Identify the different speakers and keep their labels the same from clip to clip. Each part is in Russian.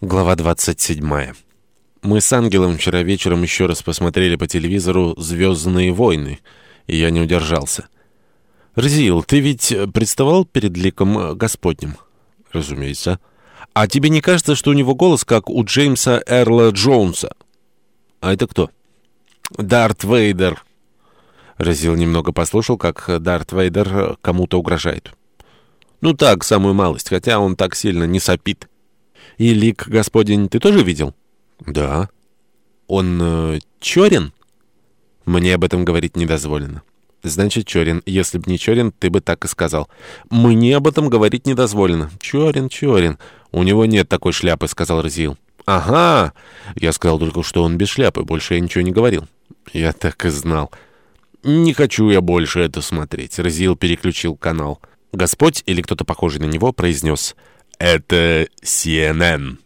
Speaker 1: Глава 27. Мы с Ангелом вчера вечером еще раз посмотрели по телевизору «Звездные войны», и я не удержался. «Разил, ты ведь представал перед ликом Господним?» «Разумеется». «А тебе не кажется, что у него голос, как у Джеймса Эрла Джонса?» «А это кто?» «Дарт Вейдер». Разил немного послушал, как Дарт Вейдер кому-то угрожает. «Ну так, самую малость, хотя он так сильно не сопит». И лик Господень ты тоже видел? Да. Он э, черен? Мне об этом говорить не дозволено. Значит, черен. Если б не черен, ты бы так и сказал. Мне об этом говорить не дозволено. Черен, черен. У него нет такой шляпы, сказал Разил. Ага. Я сказал только, что он без шляпы. Больше я ничего не говорил. Я так и знал. Не хочу я больше это смотреть. Разил переключил канал. Господь или кто-то похожий на него произнес это CNN.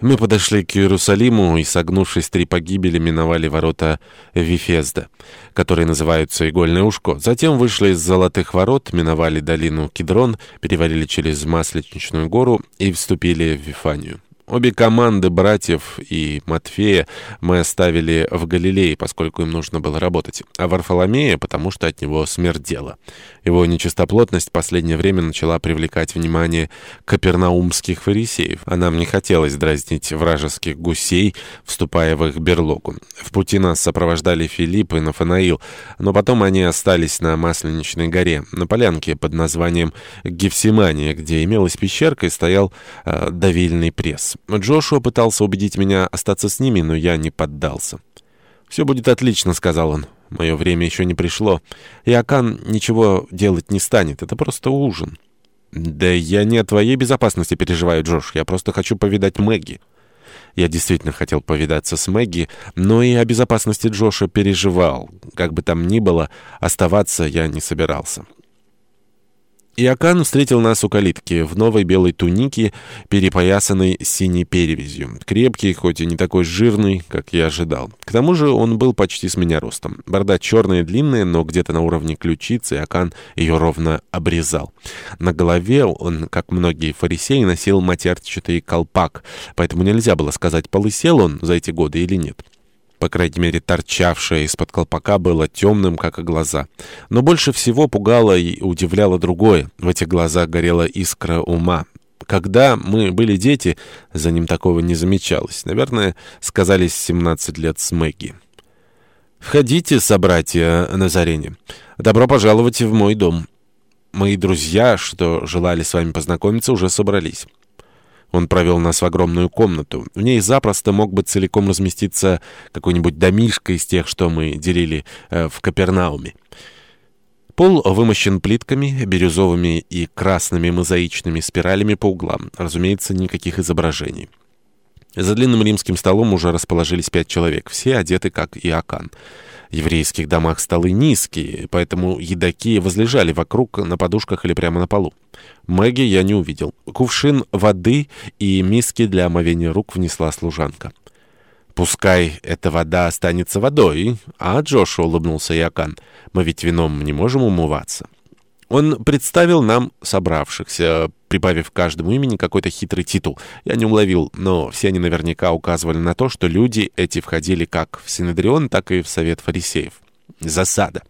Speaker 1: Мы подошли к Иерусалиму и, согнувшись три погибели, миновали ворота Вифезда, которые называются Игольное ушко. Затем вышли из Золотых ворот, миновали долину Кедрон, перевалили через Масленичную гору и вступили в Вифанию. Обе команды братьев и Матфея мы оставили в Галилее, поскольку им нужно было работать, а Варфоломея, потому что от него смердело. Его нечистоплотность в последнее время начала привлекать внимание капернаумских фарисеев, а нам не хотелось дразнить вражеских гусей, вступая в их берлогу. В пути нас сопровождали Филипп и Нафанаил, но потом они остались на Масленичной горе, на полянке под названием Гефсимания, где имелась пещерка и стоял э, давильный пресс. Джошуа пытался убедить меня остаться с ними, но я не поддался. «Все будет отлично», — сказал он. «Мое время еще не пришло. И Акан ничего делать не станет. Это просто ужин». «Да я не о твоей безопасности переживаю, Джош. Я просто хочу повидать Мэгги». Я действительно хотел повидаться с Мэгги, но и о безопасности Джоша переживал. Как бы там ни было, оставаться я не собирался. Иокан встретил нас у калитки в новой белой тунике, перепоясанной синей перевязью. Крепкий, хоть и не такой жирный, как я ожидал. К тому же он был почти с меня ростом. Борода черная и длинная, но где-то на уровне ключицы Иокан ее ровно обрезал. На голове он, как многие фарисеи, носил матерчатый колпак, поэтому нельзя было сказать, полысел он за эти годы или нет. По крайней мере, торчавшее из-под колпака было темным, как и глаза. Но больше всего пугало и удивляло другое. В этих глазах горела искра ума. Когда мы были дети, за ним такого не замечалось. Наверное, сказались 17 лет с Мэгги. «Входите, собратья Назарене. Добро пожаловать в мой дом. Мои друзья, что желали с вами познакомиться, уже собрались». Он провел нас в огромную комнату. В ней запросто мог бы целиком разместиться какой-нибудь домишко из тех, что мы делили э, в Капернауме. Пол вымощен плитками, бирюзовыми и красными мозаичными спиралями по углам. Разумеется, никаких изображений. За длинным римским столом уже расположились пять человек, все одеты как Иоакан. В еврейских домах столы низкие, поэтому едоки возлежали вокруг на подушках или прямо на полу. Мэгги я не увидел. Кувшин воды и миски для омовения рук внесла служанка. «Пускай эта вода останется водой, а Джош улыбнулся Иоакан. Мы ведь вином не можем умываться». Он представил нам собравшихся, прибавив каждому имени какой-то хитрый титул. Я не уловил, но все они наверняка указывали на то, что люди эти входили как в Синедрион, так и в Совет фарисеев. Засада.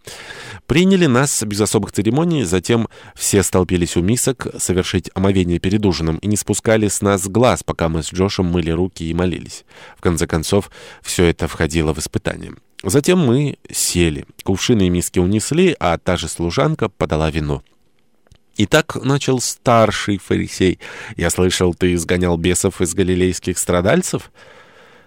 Speaker 1: Приняли нас без особых церемоний, затем все столпились у мисок совершить омовение перед ужином и не спускали с нас глаз, пока мы с Джошем мыли руки и молились. В конце концов, все это входило в испытание. Затем мы сели. Кувшины и миски унесли, а та же служанка подала вино. И так начал старший фарисей. «Я слышал, ты изгонял бесов из галилейских страдальцев?»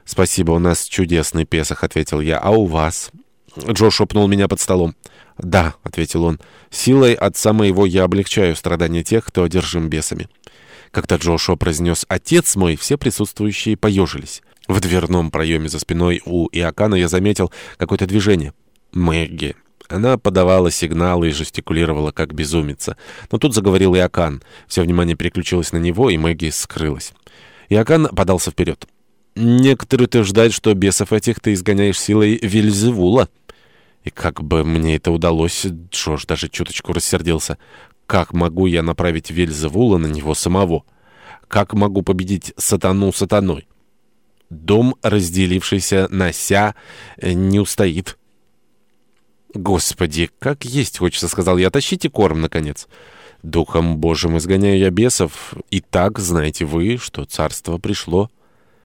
Speaker 1: «Спасибо, у нас чудесный песах», — ответил я. «А у вас?» Джо шепнул меня под столом. «Да», — ответил он, — «силой отца моего я облегчаю страдания тех, кто одержим бесами». Когда Джошуа произнес «Отец мой», все присутствующие поежились. В дверном проеме за спиной у Иокана я заметил какое-то движение. Мэгги. Она подавала сигналы и жестикулировала, как безумица. Но тут заговорил Иокан. Все внимание переключилось на него, и Мэгги скрылась. Иокан подался вперед. «Некоторые утверждают, что бесов этих ты изгоняешь силой Вильзевула». И как бы мне это удалось, Джош даже чуточку рассердился. «Как могу я направить Вильзевула на него самого?» как могу победить сатану сатаной? Дом, разделившийся на ся, э, не устоит. «Господи, как есть хочется», — сказал я. «Тащите корм, наконец». «Духом Божьим изгоняю я бесов, и так знаете вы, что царство пришло».